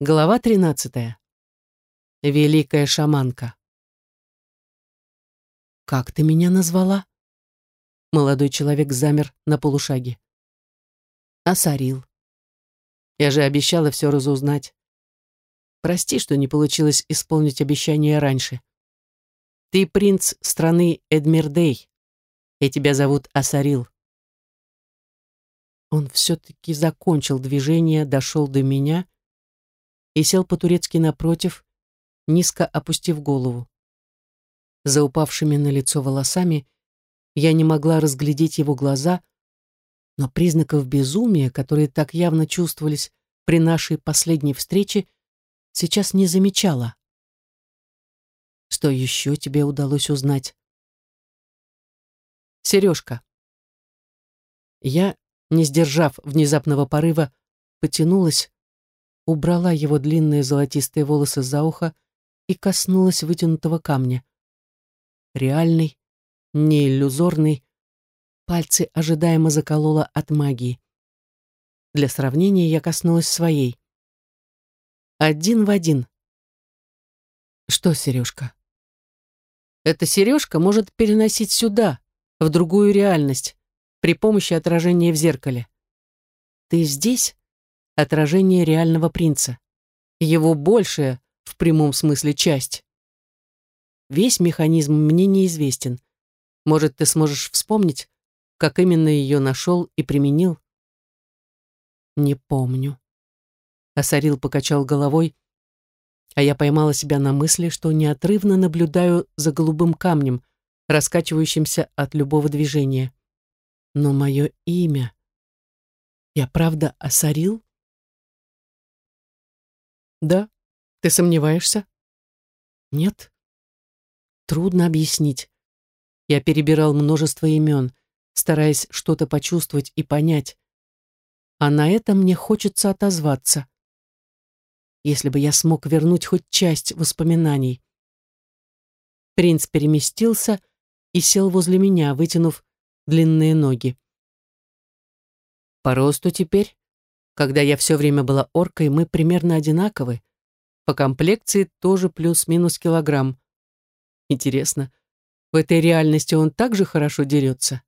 Глава 13. Великая шаманка. «Как ты меня назвала?» Молодой человек замер на полушаге. «Асарил. Я же обещала все разузнать. Прости, что не получилось исполнить обещание раньше. Ты принц страны Эдмирдей, и тебя зовут Асарил». Он все-таки закончил движение, дошел до меня и сел по-турецки напротив, низко опустив голову. За упавшими на лицо волосами я не могла разглядеть его глаза, но признаков безумия, которые так явно чувствовались при нашей последней встрече, сейчас не замечала. Что еще тебе удалось узнать? Сережка. Я, не сдержав внезапного порыва, потянулась, убрала его длинные золотистые волосы за ухо и коснулась вытянутого камня. Реальный, не иллюзорный, пальцы ожидаемо заколола от магии. Для сравнения я коснулась своей. Один в один. Что, сережка? Эта сережка может переносить сюда, в другую реальность, при помощи отражения в зеркале. Ты здесь, отражение реального принца. Его большая, в прямом смысле, часть. Весь механизм мне неизвестен. Может, ты сможешь вспомнить, как именно ее нашел и применил? Не помню. Осарил покачал головой, а я поймала себя на мысли, что неотрывно наблюдаю за голубым камнем, раскачивающимся от любого движения. Но мое имя... Я правда осорил? Да? Ты сомневаешься? Нет. Трудно объяснить. Я перебирал множество имен, стараясь что-то почувствовать и понять. А на это мне хочется отозваться. Если бы я смог вернуть хоть часть воспоминаний. Принц переместился и сел возле меня, вытянув длинные ноги. По росту теперь когда я все время была оркой, мы примерно одинаковы. По комплекции тоже плюс-минус килограмм. Интересно, в этой реальности он также хорошо дерется?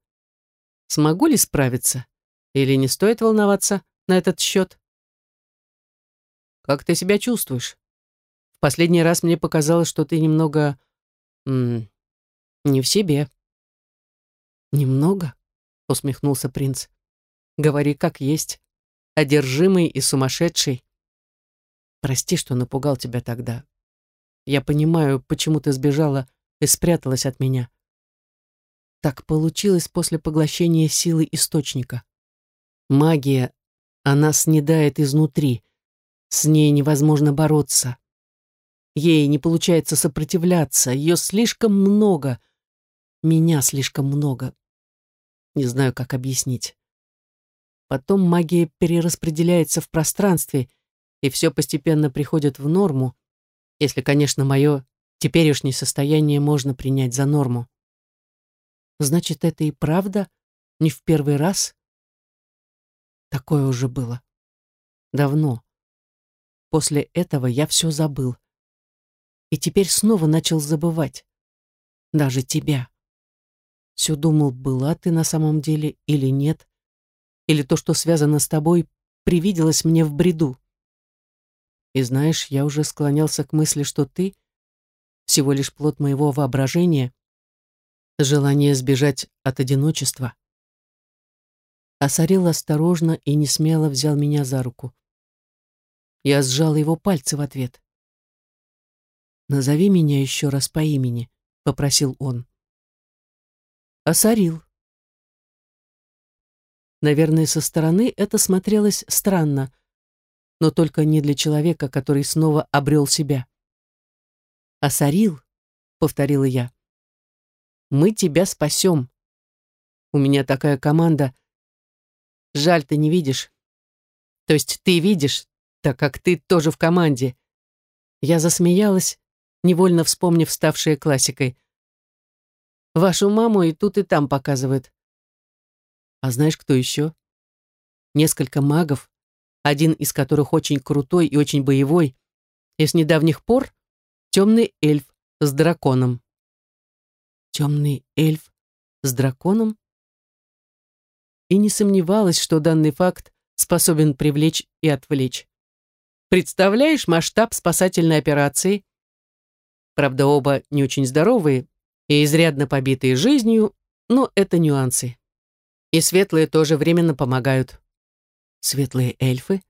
Смогу ли справиться? Или не стоит волноваться на этот счет? Как ты себя чувствуешь? В последний раз мне показалось, что ты немного... М не в себе. Немного? Усмехнулся принц. Говори как есть одержимый и сумасшедший. Прости, что напугал тебя тогда. Я понимаю, почему ты сбежала и спряталась от меня. Так получилось после поглощения силы источника. Магия, она снедает изнутри. С ней невозможно бороться. Ей не получается сопротивляться. Ее слишком много. Меня слишком много. Не знаю, как объяснить. Потом магия перераспределяется в пространстве, и все постепенно приходит в норму, если, конечно, мое теперешнее состояние можно принять за норму. Значит, это и правда не в первый раз? Такое уже было. Давно. После этого я все забыл. И теперь снова начал забывать. Даже тебя. Все думал, была ты на самом деле или нет или то, что связано с тобой, привиделось мне в бреду. И знаешь, я уже склонялся к мысли, что ты всего лишь плод моего воображения, желание сбежать от одиночества. Осорил осторожно и не смело взял меня за руку. Я сжал его пальцы в ответ. «Назови меня еще раз по имени», — попросил он. «Осорил», Наверное, со стороны это смотрелось странно, но только не для человека, который снова обрел себя. «Асарил», — повторила я, — «мы тебя спасем. У меня такая команда. Жаль, ты не видишь. То есть ты видишь, так как ты тоже в команде». Я засмеялась, невольно вспомнив ставшее классикой. «Вашу маму и тут, и там показывают. А знаешь, кто еще? Несколько магов, один из которых очень крутой и очень боевой, и с недавних пор темный эльф с драконом. Темный эльф с драконом? И не сомневалась, что данный факт способен привлечь и отвлечь. Представляешь масштаб спасательной операции? Правда, оба не очень здоровые и изрядно побитые жизнью, но это нюансы. И светлые тоже временно помогают. Светлые эльфы?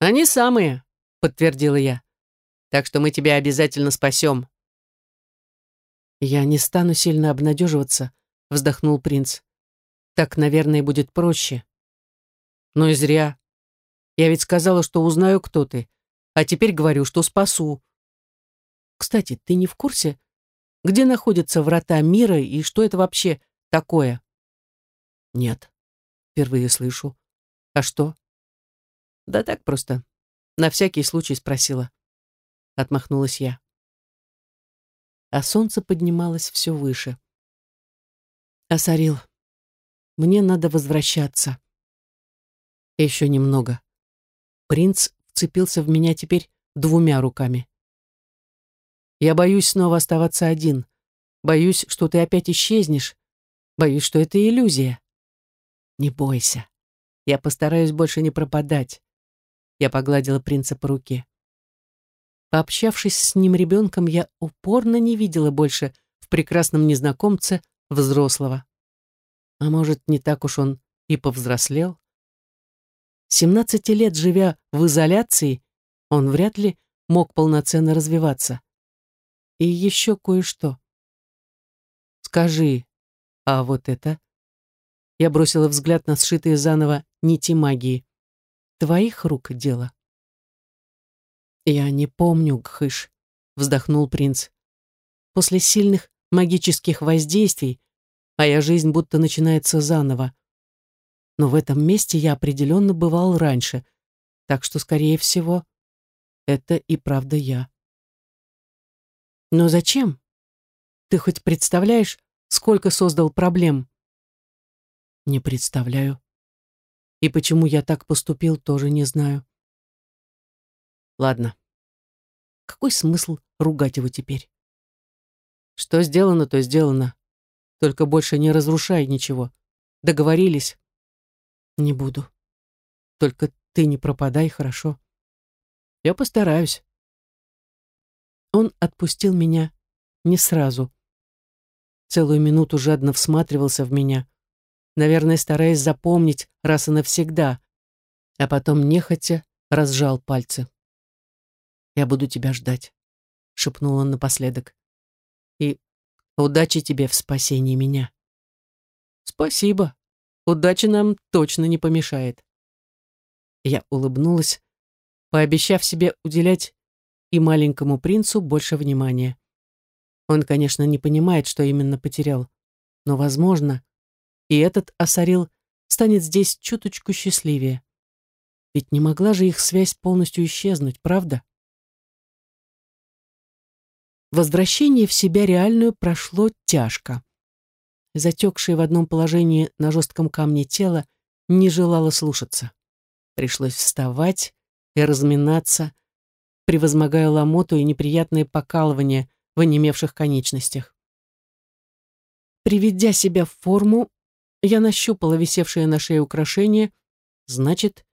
Они самые, подтвердила я. Так что мы тебя обязательно спасем. Я не стану сильно обнадеживаться, вздохнул принц. Так, наверное, будет проще. Но и зря. Я ведь сказала, что узнаю, кто ты, а теперь говорю, что спасу. Кстати, ты не в курсе, где находятся врата мира и что это вообще такое? Нет, впервые слышу. А что? Да так просто. На всякий случай спросила. Отмахнулась я. А солнце поднималось все выше. Осарил, мне надо возвращаться. Еще немного. Принц вцепился в меня теперь двумя руками. Я боюсь снова оставаться один. Боюсь, что ты опять исчезнешь. Боюсь, что это иллюзия. Не бойся. Я постараюсь больше не пропадать. Я погладила принца по руке. Пообщавшись с ним ребенком, я упорно не видела больше в прекрасном незнакомце взрослого. А может, не так уж он и повзрослел? Семнадцати лет живя в изоляции, он вряд ли мог полноценно развиваться. И еще кое-что. Скажи, а вот это? Я бросила взгляд на сшитые заново нити магии. Твоих рук дело. Я не помню, Гхыш, вздохнул принц. После сильных магических воздействий моя жизнь будто начинается заново. Но в этом месте я определенно бывал раньше, так что, скорее всего, это и правда я. Но зачем? Ты хоть представляешь, сколько создал проблем? Не представляю. И почему я так поступил, тоже не знаю. Ладно. Какой смысл ругать его теперь? Что сделано, то сделано. Только больше не разрушай ничего. Договорились? Не буду. Только ты не пропадай, хорошо? Я постараюсь. Он отпустил меня не сразу. Целую минуту жадно всматривался в меня, наверное, стараясь запомнить раз и навсегда, а потом нехотя разжал пальцы. «Я буду тебя ждать», — шепнул он напоследок. «И удачи тебе в спасении меня». «Спасибо. Удача нам точно не помешает». Я улыбнулась, пообещав себе уделять и маленькому принцу больше внимания. Он, конечно, не понимает, что именно потерял, но, возможно, и этот Асарил станет здесь чуточку счастливее. Ведь не могла же их связь полностью исчезнуть, правда? Возвращение в себя реальную прошло тяжко. Затекшее в одном положении на жестком камне тело не желало слушаться. Пришлось вставать и разминаться, превозмогая ломоту и неприятные покалывания в онемевших конечностях. Приведя себя в форму, я нащупала висевшее на шее украшение, значит,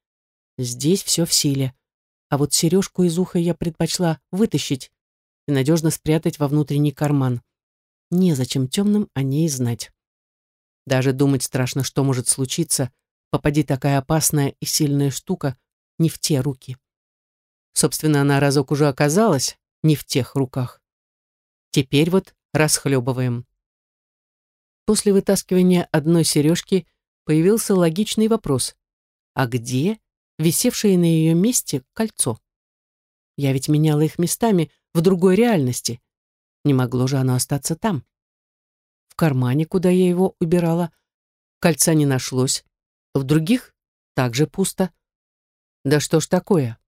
здесь все в силе. А вот сережку из уха я предпочла вытащить и надежно спрятать во внутренний карман. Незачем темным о ней знать. Даже думать страшно, что может случиться, попади такая опасная и сильная штука не в те руки. Собственно, она разок уже оказалась не в тех руках. Теперь вот расхлебываем. После вытаскивания одной сережки появился логичный вопрос. А где висевшее на ее месте кольцо? Я ведь меняла их местами в другой реальности. Не могло же оно остаться там. В кармане, куда я его убирала, кольца не нашлось. В других также пусто. Да что ж такое?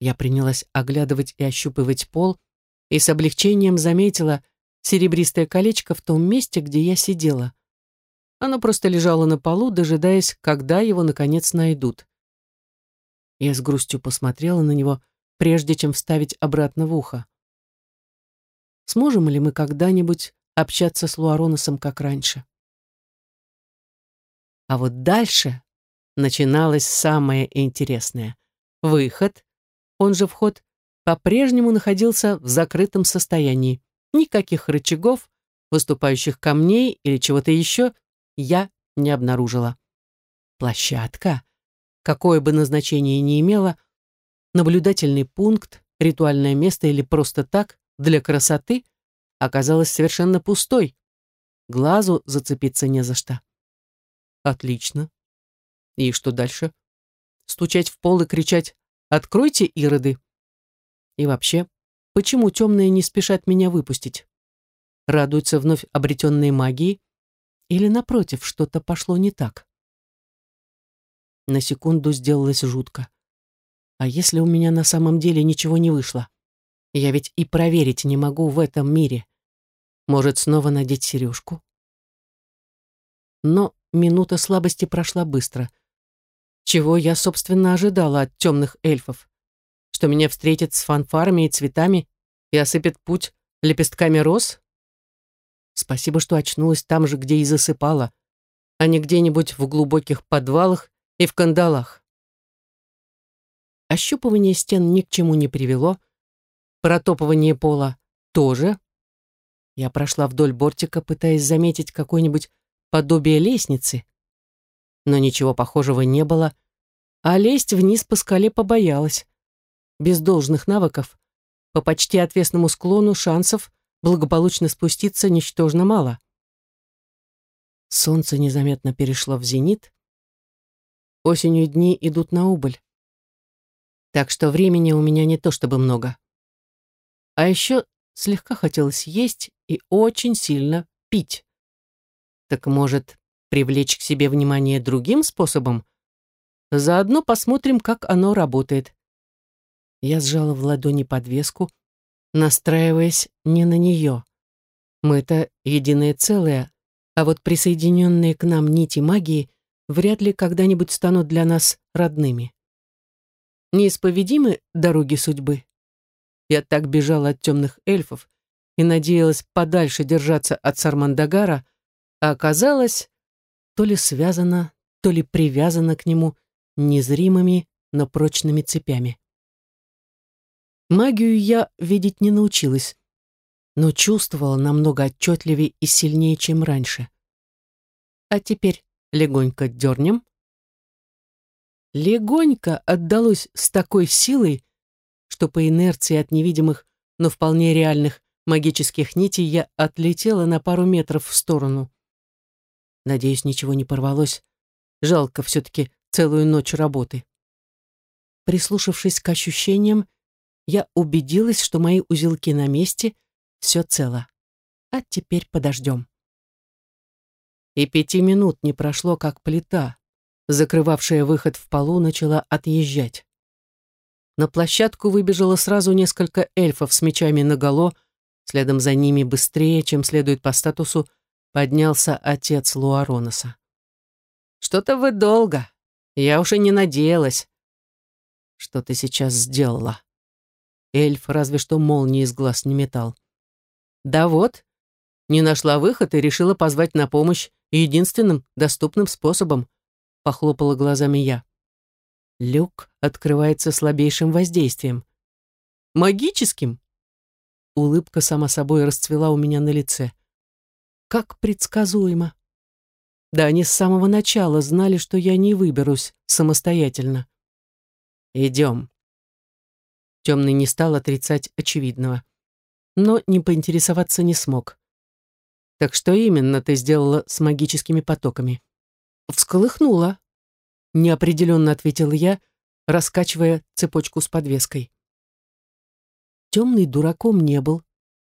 Я принялась оглядывать и ощупывать пол, и с облегчением заметила серебристое колечко в том месте, где я сидела. Оно просто лежало на полу, дожидаясь, когда его, наконец, найдут. Я с грустью посмотрела на него, прежде чем вставить обратно в ухо. Сможем ли мы когда-нибудь общаться с Луароносом как раньше? А вот дальше начиналось самое интересное. Выход, он же вход, по-прежнему находился в закрытом состоянии. Никаких рычагов, выступающих камней или чего-то еще я не обнаружила. Площадка, какое бы назначение ни имела, наблюдательный пункт, ритуальное место или просто так, для красоты, оказалась совершенно пустой. Глазу зацепиться не за что. Отлично. И что дальше? Стучать в пол и кричать «Откройте, ироды!» И вообще, почему темные не спешат меня выпустить? Радуются вновь обретенной магии? Или, напротив, что-то пошло не так? На секунду сделалось жутко. А если у меня на самом деле ничего не вышло? Я ведь и проверить не могу в этом мире. Может, снова надеть сережку? Но минута слабости прошла быстро. Чего я, собственно, ожидала от темных эльфов? Что меня встретят с фанфарами и цветами и осыпят путь лепестками роз? Спасибо, что очнулась там же, где и засыпала, а не где-нибудь в глубоких подвалах и в кандалах. Ощупывание стен ни к чему не привело, протопывание пола тоже. Я прошла вдоль бортика, пытаясь заметить какое-нибудь подобие лестницы, но ничего похожего не было, а лезть вниз по скале побоялась. Без должных навыков по почти отвесному склону шансов благополучно спуститься ничтожно мало. Солнце незаметно перешло в зенит. Осенью дни идут на убыль. Так что времени у меня не то чтобы много. А еще слегка хотелось есть и очень сильно пить. Так может, привлечь к себе внимание другим способом? Заодно посмотрим, как оно работает. Я сжала в ладони подвеску, настраиваясь не на нее. Мы-то единое целое, а вот присоединенные к нам нити магии вряд ли когда-нибудь станут для нас родными. Неисповедимы дороги судьбы. Я так бежала от темных эльфов и надеялась подальше держаться от Сармандагара, а оказалось, то ли связано, то ли привязано к нему незримыми, но прочными цепями. Магию я видеть не научилась, но чувствовала намного отчетливее и сильнее, чем раньше. А теперь легонько дернем. Легонько отдалось с такой силой, что по инерции от невидимых, но вполне реальных магических нитей я отлетела на пару метров в сторону. Надеюсь, ничего не порвалось. Жалко все-таки целую ночь работы. Прислушавшись к ощущениям, я убедилась, что мои узелки на месте, все цело. А теперь подождем. И пяти минут не прошло, как плита, закрывавшая выход в полу, начала отъезжать. На площадку выбежало сразу несколько эльфов с мечами наголо, следом за ними быстрее, чем следует по статусу, поднялся отец Луароноса. «Что-то вы долго. Я уже не надеялась». «Что ты сейчас сделала?» Эльф разве что молнии из глаз не метал. Да вот, не нашла выход и решила позвать на помощь единственным доступным способом, похлопала глазами я. Люк открывается слабейшим воздействием. Магическим? Улыбка сама собой расцвела у меня на лице. Как предсказуемо. Да они с самого начала знали, что я не выберусь самостоятельно. Идем. Темный не стал отрицать очевидного. Но не поинтересоваться не смог. «Так что именно ты сделала с магическими потоками?» «Всколыхнула», — неопределенно ответила я, раскачивая цепочку с подвеской. Темный дураком не был.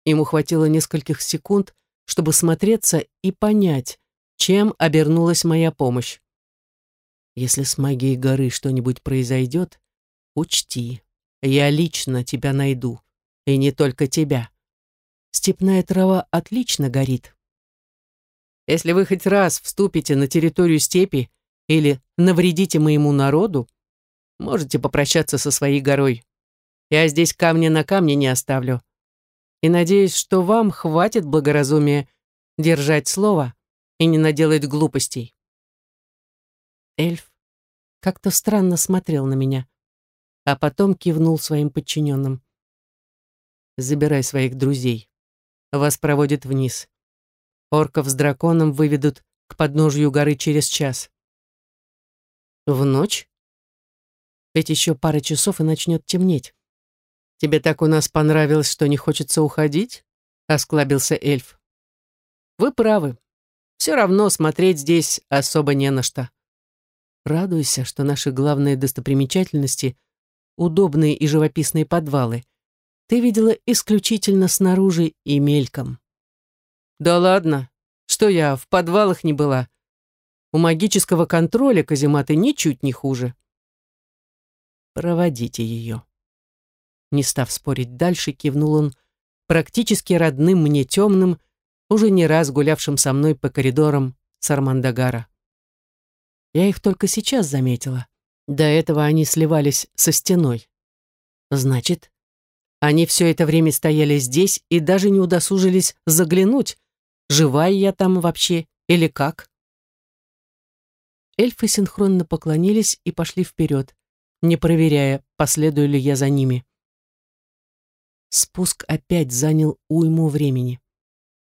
Ему хватило нескольких секунд, чтобы смотреться и понять, чем обернулась моя помощь. Если с магией горы что-нибудь произойдет, учти, я лично тебя найду. И не только тебя. Степная трава отлично горит. Если вы хоть раз вступите на территорию степи или навредите моему народу, можете попрощаться со своей горой. Я здесь камня на камне не оставлю. И надеюсь, что вам хватит благоразумия держать слово и не наделать глупостей. Эльф как-то странно смотрел на меня, а потом кивнул своим подчиненным. «Забирай своих друзей. Вас проводят вниз. Орков с драконом выведут к подножью горы через час». «В ночь?» Ведь еще пара часов и начнет темнеть. «Тебе так у нас понравилось, что не хочется уходить?» — осклабился эльф. «Вы правы. Все равно смотреть здесь особо не на что. Радуйся, что наши главные достопримечательности — удобные и живописные подвалы. Ты видела исключительно снаружи и мельком». «Да ладно, что я в подвалах не была. У магического контроля казематы ничуть не хуже». «Проводите ее». Не став спорить дальше, кивнул он практически родным мне темным, уже не раз гулявшим со мной по коридорам Сармандагара. Я их только сейчас заметила. До этого они сливались со стеной. Значит, они все это время стояли здесь и даже не удосужились заглянуть, живая я там вообще или как. Эльфы синхронно поклонились и пошли вперед, не проверяя, последую ли я за ними. Спуск опять занял уйму времени.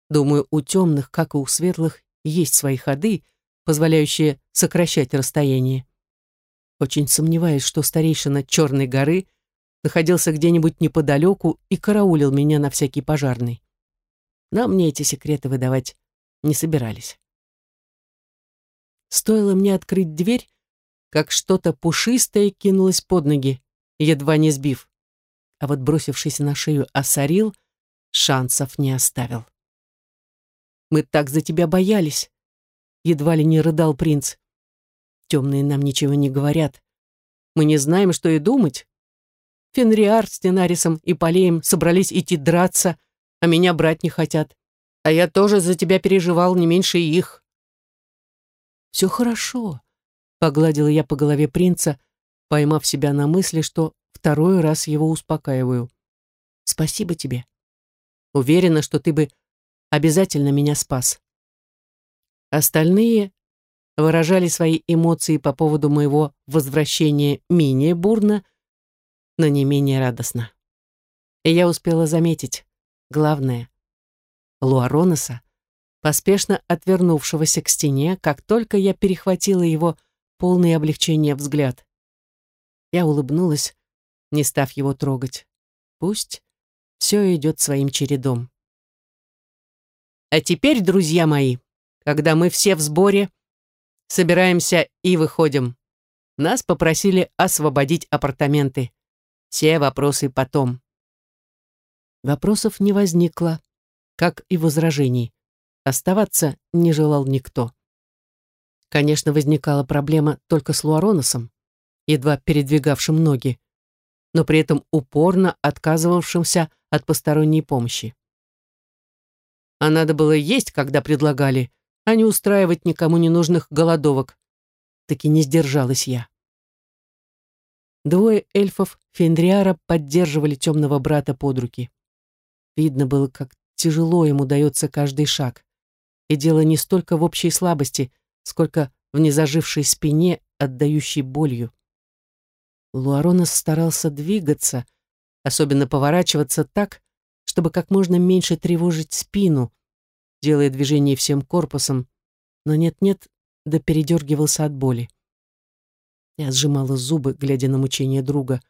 Думаю, у темных, как и у светлых, есть свои ходы, позволяющие сокращать расстояние. Очень сомневаюсь, что старейшина Черной горы находился где-нибудь неподалеку и караулил меня на всякий пожарный. Но мне эти секреты выдавать не собирались. Стоило мне открыть дверь, как что-то пушистое кинулось под ноги, едва не сбив. А вот бросившись на шею осорил, шансов не оставил. «Мы так за тебя боялись!» Едва ли не рыдал принц. «Темные нам ничего не говорят. Мы не знаем, что и думать. Фенриар с Тенарисом и Полеем собрались идти драться, а меня брать не хотят. А я тоже за тебя переживал не меньше их». «Все хорошо», Погладила я по голове принца, поймав себя на мысли, что второй раз его успокаиваю. «Спасибо тебе. Уверена, что ты бы обязательно меня спас». Остальные выражали свои эмоции по поводу моего возвращения менее бурно, но не менее радостно. И я успела заметить, главное, Луароноса, поспешно отвернувшегося к стене, как только я перехватила его полный облегчения взгляд. Я улыбнулась, не став его трогать. Пусть все идет своим чередом. А теперь, друзья мои, когда мы все в сборе, собираемся и выходим. Нас попросили освободить апартаменты. Все вопросы потом. Вопросов не возникло, как и возражений. Оставаться не желал никто. Конечно, возникала проблема только с Луароносом, едва передвигавшим ноги, но при этом упорно отказывавшимся от посторонней помощи. А надо было есть, когда предлагали, а не устраивать никому ненужных голодовок. Таки не сдержалась я. Двое эльфов Фендриара поддерживали темного брата под руки. Видно было, как тяжело ему дается каждый шаг. И дело не столько в общей слабости, сколько в незажившей спине, отдающей болью. Луаронос старался двигаться, особенно поворачиваться так, чтобы как можно меньше тревожить спину, делая движение всем корпусом, но нет-нет, да передергивался от боли. Я сжимала зубы, глядя на мучение друга,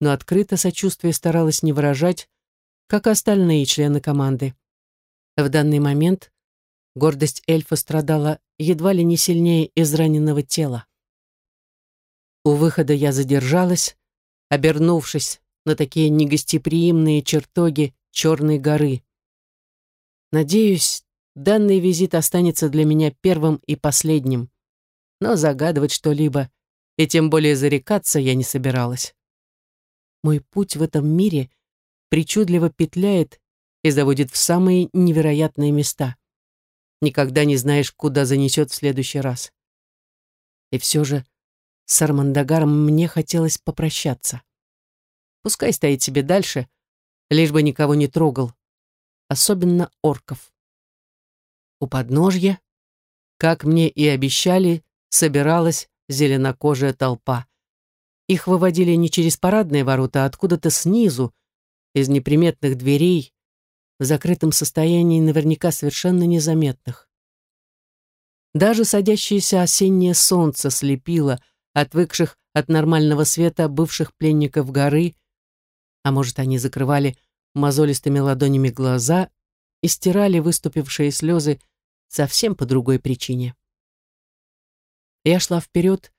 но открыто сочувствие старалась не выражать, как остальные члены команды. В данный момент гордость эльфа страдала едва ли не сильнее израненного тела. У выхода я задержалась, обернувшись на такие негостеприимные чертоги Черной горы. Надеюсь, данный визит останется для меня первым и последним, но загадывать что-либо и тем более зарекаться я не собиралась. Мой путь в этом мире причудливо петляет и заводит в самые невероятные места. Никогда не знаешь, куда занесет в следующий раз. И все же С Армандагаром мне хотелось попрощаться. Пускай стоит себе дальше, лишь бы никого не трогал, особенно орков. У подножья, как мне и обещали, собиралась зеленокожая толпа. Их выводили не через парадные ворота, а откуда-то снизу, из неприметных дверей, в закрытом состоянии наверняка совершенно незаметных. Даже садящееся осеннее солнце слепило отвыкших от нормального света бывших пленников горы, а может, они закрывали мозолистыми ладонями глаза и стирали выступившие слезы совсем по другой причине. Я шла вперед,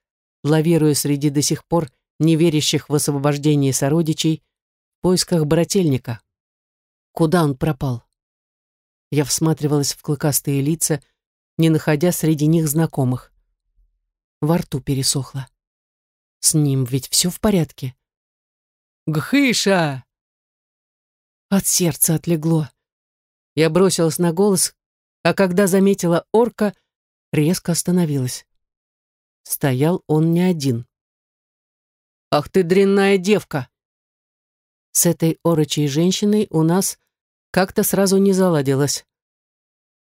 лавируя среди до сих пор не верящих в освобождение сородичей, в поисках брательника. Куда он пропал? Я всматривалась в клыкастые лица, не находя среди них знакомых. Во рту пересохло. С ним ведь все в порядке. «Гхыша!» От сердца отлегло. Я бросилась на голос, а когда заметила орка, резко остановилась. Стоял он не один. «Ах ты дрянная девка!» С этой орочей женщиной у нас как-то сразу не заладилось.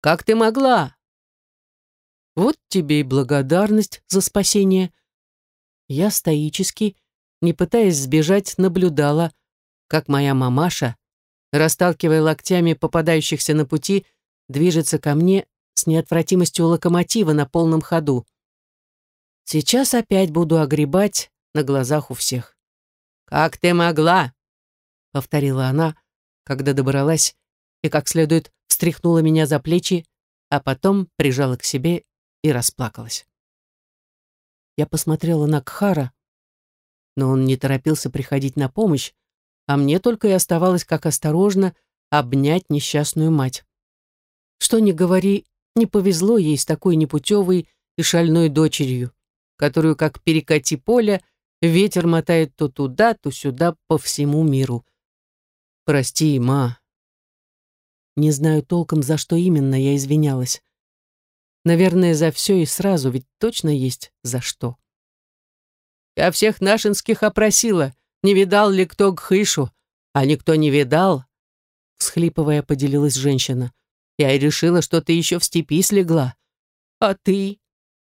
«Как ты могла?» «Вот тебе и благодарность за спасение». Я стоически, не пытаясь сбежать, наблюдала, как моя мамаша, расталкивая локтями попадающихся на пути, движется ко мне с неотвратимостью локомотива на полном ходу. Сейчас опять буду огребать на глазах у всех. «Как ты могла?» — повторила она, когда добралась и как следует встряхнула меня за плечи, а потом прижала к себе и расплакалась. Я посмотрела на Кхара, но он не торопился приходить на помощь, а мне только и оставалось, как осторожно, обнять несчастную мать. Что ни говори, не повезло ей с такой непутевой и шальной дочерью, которую, как перекати поля, ветер мотает то туда, то сюда по всему миру. «Прости, ма», не знаю толком, за что именно я извинялась. Наверное, за все и сразу, ведь точно есть за что. Я всех нашинских опросила, не видал ли кто Гхышу, а никто не видал, всхлипывая, поделилась женщина. Я и решила, что ты еще в степи слегла. А ты?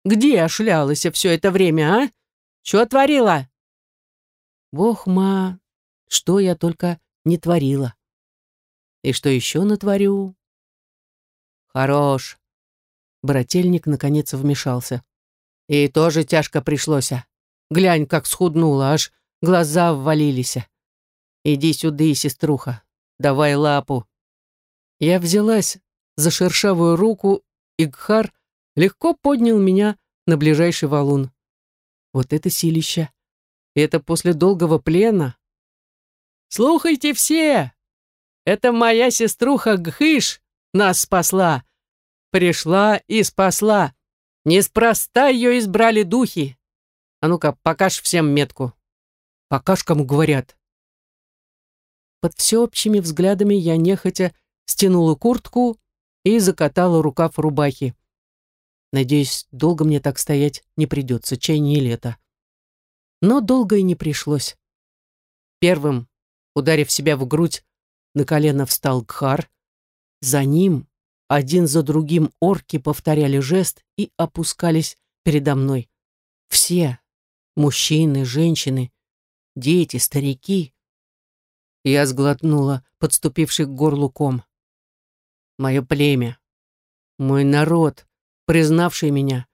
Где ошлялась все это время, а? Что творила? Бог, ма, что я только не творила. И что еще натворю? Хорош. Брательник наконец вмешался. И тоже тяжко пришлось. а. Глянь, как схуднула, аж глаза ввалились. Иди сюда, сеструха, давай лапу. Я взялась за шершавую руку, и Гхар легко поднял меня на ближайший валун. Вот это силища! Это после долгого плена. «Слухайте все!» Это моя сеструха Гхыш нас спасла. Пришла и спасла. Неспроста ее избрали духи. А ну-ка, покажь всем метку. Покажь, кому говорят. Под всеобщими взглядами я нехотя стянула куртку и закатала рукав рубахи. Надеюсь, долго мне так стоять не придется, чай не лето. Но долго и не пришлось. Первым, ударив себя в грудь на колено встал Гхар. За ним один за другим орки повторяли жест и опускались передо мной. Все, мужчины, женщины, дети, старики. Я сглотнула, подступивший к горлу ком. Мое племя, мой народ, признавший меня,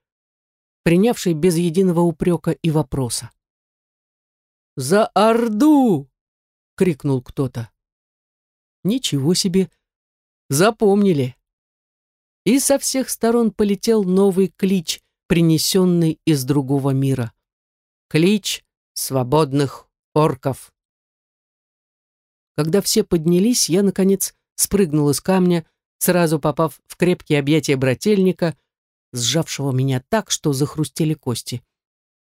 принявший без единого упрека и вопроса. «За Орду!» — крикнул кто-то. Ничего себе! Запомнили! И со всех сторон полетел новый клич, принесенный из другого мира. Клич свободных орков. Когда все поднялись, я, наконец, спрыгнул из камня, сразу попав в крепкие объятия брательника, сжавшего меня так, что захрустели кости.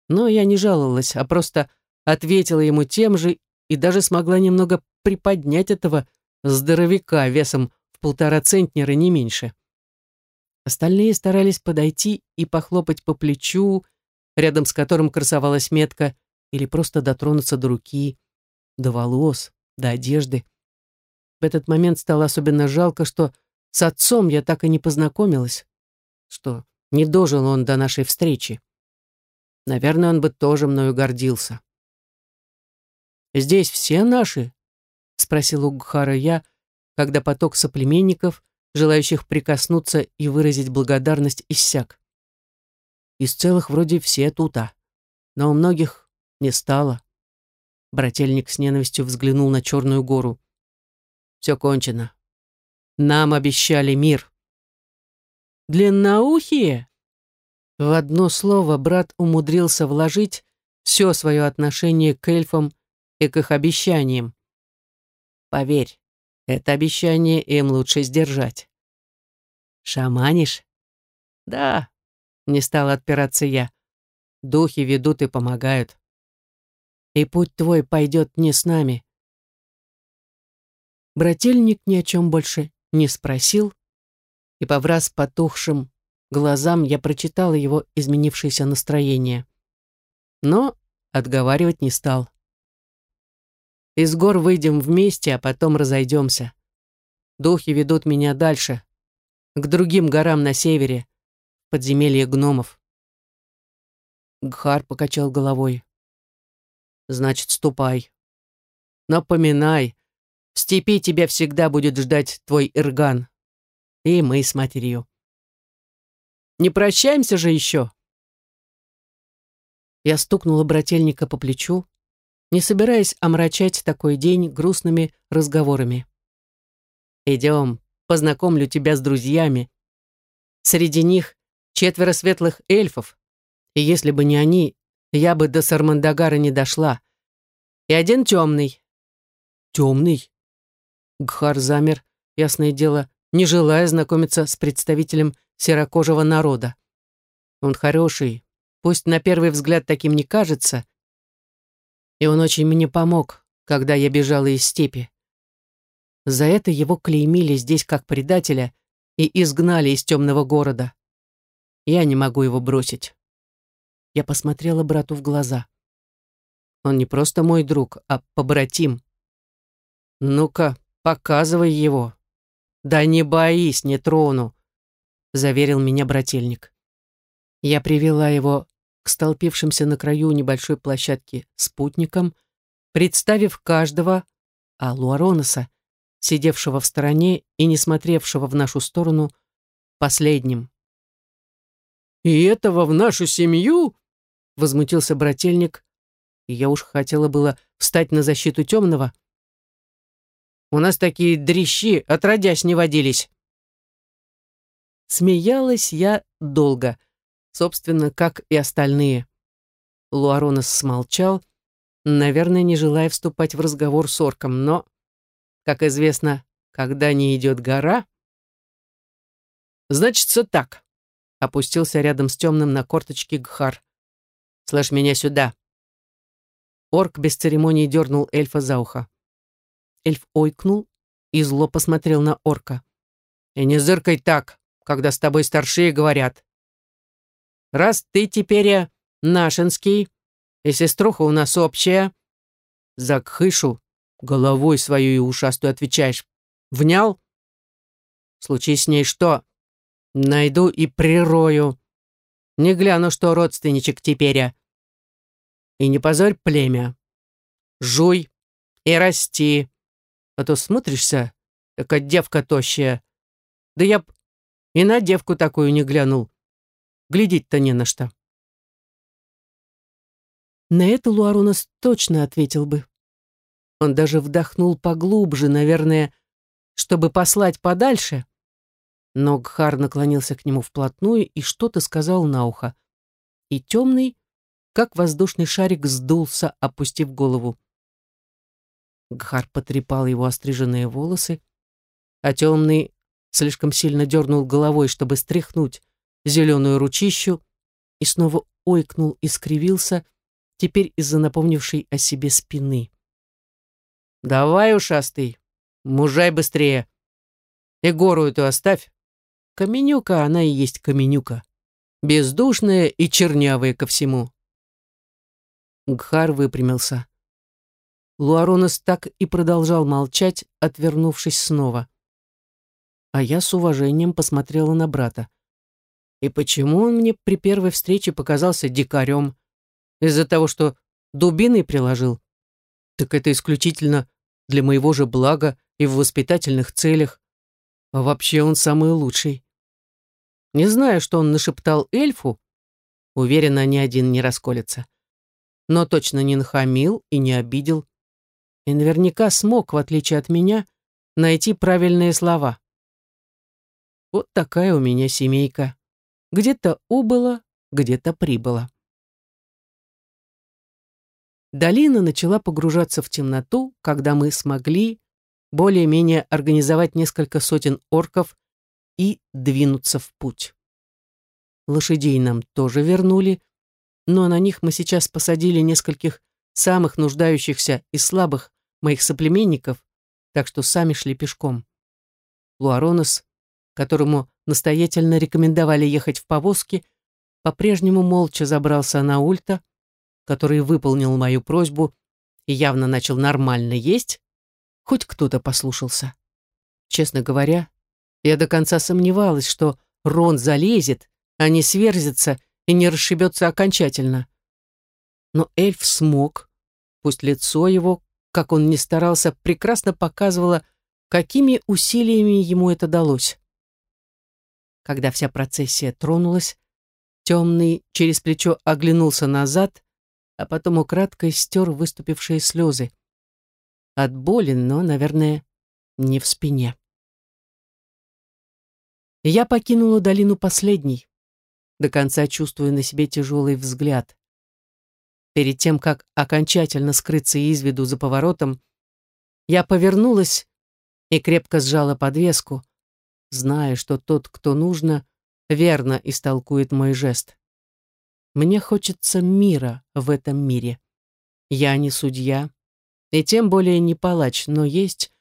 Но я не жаловалась, а просто ответила ему тем же и даже смогла немного приподнять этого здоровяка весом в полтора центнера не меньше. Остальные старались подойти и похлопать по плечу, рядом с которым красовалась метка, или просто дотронуться до руки, до волос, до одежды. В этот момент стало особенно жалко, что с отцом я так и не познакомилась, что не дожил он до нашей встречи. Наверное, он бы тоже мною гордился. «Здесь все наши?» — спросил у Гхара я, когда поток соплеменников, желающих прикоснуться и выразить благодарность, иссяк. Из целых вроде все тута, но у многих не стало. Брательник с ненавистью взглянул на Черную гору. Все кончено. Нам обещали мир. Длинноухие? В одно слово брат умудрился вложить все свое отношение к эльфам и к их обещаниям. Поверь, это обещание им лучше сдержать. Шаманишь? Да, не стала отпираться я. Духи ведут и помогают. И путь твой пойдет не с нами. Брательник ни о чем больше не спросил, и по враз потухшим глазам я прочитала его изменившееся настроение. Но отговаривать не стал. Из гор выйдем вместе, а потом разойдемся. Духи ведут меня дальше, к другим горам на севере, подземелье гномов. Гхар покачал головой. Значит, ступай. Напоминай, в степи тебя всегда будет ждать твой Ирган. И мы с матерью. Не прощаемся же еще. Я стукнула брательника по плечу, не собираясь омрачать такой день грустными разговорами. «Идем, познакомлю тебя с друзьями. Среди них четверо светлых эльфов, и если бы не они, я бы до Сармандагара не дошла. И один темный». «Темный?» Гхар замер, ясное дело, не желая знакомиться с представителем серокожего народа. Он хороший, пусть на первый взгляд таким не кажется, и он очень мне помог, когда я бежала из степи. За это его клеймили здесь как предателя и изгнали из темного города. Я не могу его бросить. Я посмотрела брату в глаза. Он не просто мой друг, а побратим. Ну-ка, показывай его. Да не боись, не трону, заверил меня брательник. Я привела его к столпившимся на краю небольшой площадки спутникам, представив каждого, а Луароноса, сидевшего в стороне и не смотревшего в нашу сторону, последним. «И этого в нашу семью?» — возмутился брательник, я уж хотела было встать на защиту темного. «У нас такие дрищи отродясь не водились». Смеялась я долго — собственно, как и остальные. Луаронос смолчал, наверное, не желая вступать в разговор с орком, но, как известно, когда не идет гора... «Значится так», — опустился рядом с темным на корточке Гхар. «Слышь меня сюда». Орк без церемонии дернул эльфа за ухо. Эльф ойкнул и зло посмотрел на орка. «И не зыркай так, когда с тобой старшие говорят раз ты теперь э, нашинский, и сеструха у нас общая, за кхышу головой свою и ушастую отвечаешь. Внял? Случись с ней что? Найду и прирою. Не гляну, что родственничек теперь. Э. И не позорь племя. Жуй и расти. А то смотришься, как девка тощая. Да я б и на девку такую не глянул. Глядеть-то не на что. На это Луарунас точно ответил бы. Он даже вдохнул поглубже, наверное, чтобы послать подальше. Но Гхар наклонился к нему вплотную и что-то сказал на ухо. И темный, как воздушный шарик, сдулся, опустив голову. Гхар потрепал его остриженные волосы, а темный слишком сильно дернул головой, чтобы стряхнуть зеленую ручищу и снова ойкнул и скривился, теперь из-за напомнившей о себе спины. «Давай, ушастый, мужай быстрее. И гору эту оставь. Каменюка, она и есть каменюка. бездушные и чернявые ко всему. Гхар выпрямился. Луаронос так и продолжал молчать, отвернувшись снова. А я с уважением посмотрела на брата. И почему он мне при первой встрече показался дикарем? Из-за того, что дубиной приложил? Так это исключительно для моего же блага и в воспитательных целях. А вообще он самый лучший. Не знаю, что он нашептал эльфу. Уверена, ни один не расколется. Но точно не нахамил и не обидел. И наверняка смог, в отличие от меня, найти правильные слова. Вот такая у меня семейка. Где-то убыла, где-то прибыла. Долина начала погружаться в темноту, когда мы смогли более-менее организовать несколько сотен орков и двинуться в путь. Лошадей нам тоже вернули, но на них мы сейчас посадили нескольких самых нуждающихся и слабых моих соплеменников, так что сами шли пешком. Луаронос, которому настоятельно рекомендовали ехать в повозке, по-прежнему молча забрался на ульта, который выполнил мою просьбу и явно начал нормально есть, хоть кто-то послушался. Честно говоря, я до конца сомневалась, что Рон залезет, а не сверзится и не расшибется окончательно. Но эльф смог, пусть лицо его, как он ни старался, прекрасно показывало, какими усилиями ему это далось. Когда вся процессия тронулась, темный через плечо оглянулся назад, а потом украдкой стер выступившие слезы. От боли, но, наверное, не в спине. Я покинула долину последней, до конца чувствуя на себе тяжелый взгляд. Перед тем, как окончательно скрыться из виду за поворотом, я повернулась и крепко сжала подвеску, зная, что тот, кто нужно, верно истолкует мой жест. Мне хочется мира в этом мире. Я не судья, и тем более не палач, но есть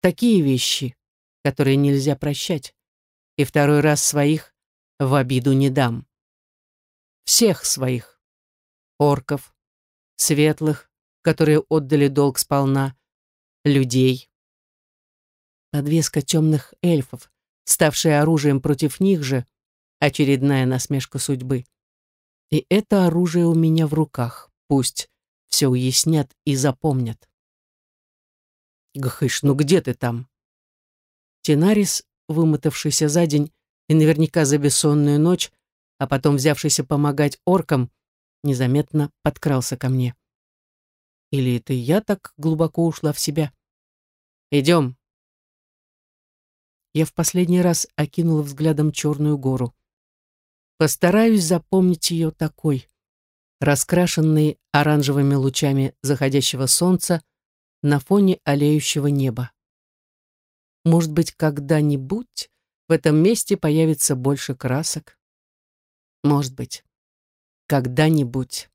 такие вещи, которые нельзя прощать, и второй раз своих в обиду не дам. Всех своих. Орков, светлых, которые отдали долг сполна, людей. Подвеска темных эльфов, ставшая оружием против них же, очередная насмешка судьбы. И это оружие у меня в руках, пусть все уяснят и запомнят. Гхыш, ну где ты там? Тенарис, вымотавшийся за день и наверняка за бессонную ночь, а потом взявшийся помогать оркам, незаметно подкрался ко мне. Или это я так глубоко ушла в себя? Идем. Я в последний раз окинула взглядом черную гору. Постараюсь запомнить ее такой, раскрашенной оранжевыми лучами заходящего солнца на фоне олеющего неба. Может быть, когда-нибудь в этом месте появится больше красок? Может быть, когда-нибудь.